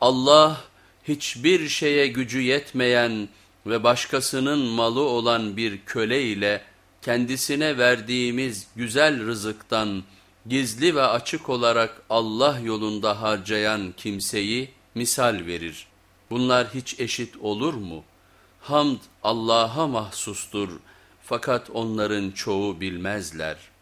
Allah hiçbir şeye gücü yetmeyen ve başkasının malı olan bir köle ile kendisine verdiğimiz güzel rızıktan gizli ve açık olarak Allah yolunda harcayan kimseyi misal verir. Bunlar hiç eşit olur mu? Hamd Allah'a mahsustur fakat onların çoğu bilmezler.''